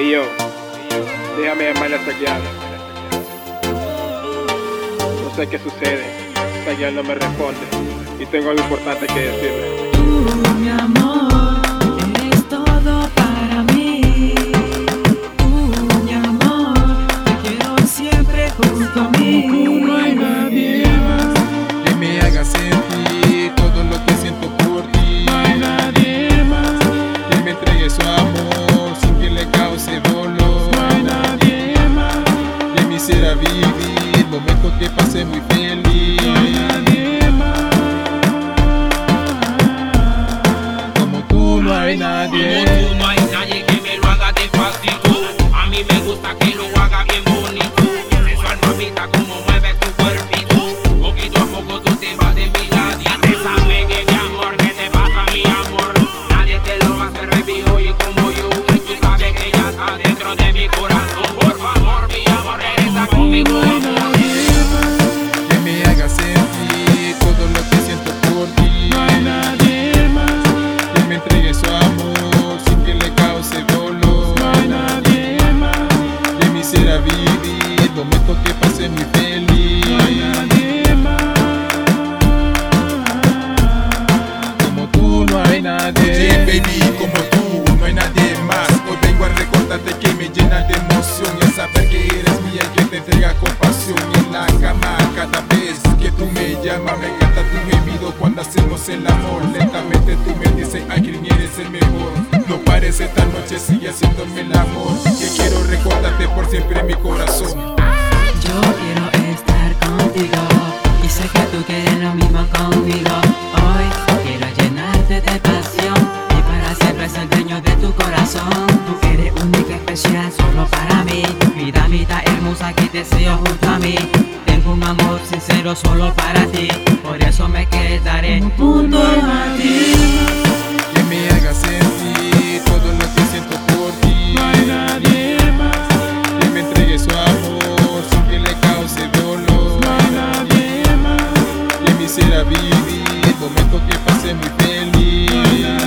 Y yo, déjame llamarle a guiada. No sé qué sucede, guiada no me responde. Y tengo algo importante que decirle. Tú, mi amor, eres todo para mí. Tú, mi amor, te quiero siempre junto a mí. Vivir momentos que pasé muy feliz. Vivir momentos que pasé muy feliz. No hay nadie más como tú, no hay nadie. Oye, baby, como tú, no hay nadie más. Hoy vengo a recordarte que me llena de emoción y a que eres mía y que te entrega compasión llamas, me encanta tu gemido cuando hacemos el amor. Lentamente tú me dices, ay, quién eres el mejor. No pares esta noche, sigue haciéndome el amor. Que quiero recordarte por siempre en mi corazón. Yo quiero estar contigo y sé que tú quieres lo mismo conmigo. Hoy quiero llenarte de pasión y para siempre ser dueño de tu corazón. Tú eres única, especial, solo para mí. Vida, vida hermosa que deseo junto a mí. Tengo un amor solo para ti, por eso me quedaré junto a ti. que me haga sentir todo lo que siento por ti. No hay nadie más que me entregue su amor sin que le cause dolor. No hay nadie más que me hiciera vivir momentos que pasé muy feliz. No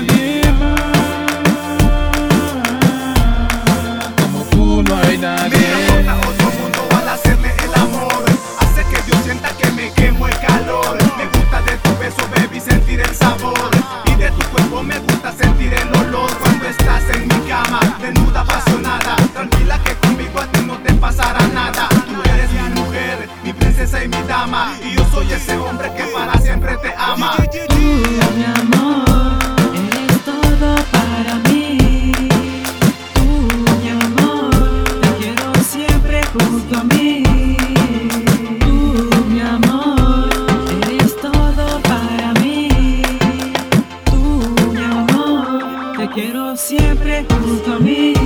soy ese hombre que para siempre te ama Tú, mi amor, eres todo para mí. Tú, mi amor, te quiero siempre junto a mí. Tú, mi amor, eres todo para mí. Tú, mi amor, te quiero siempre junto a mí.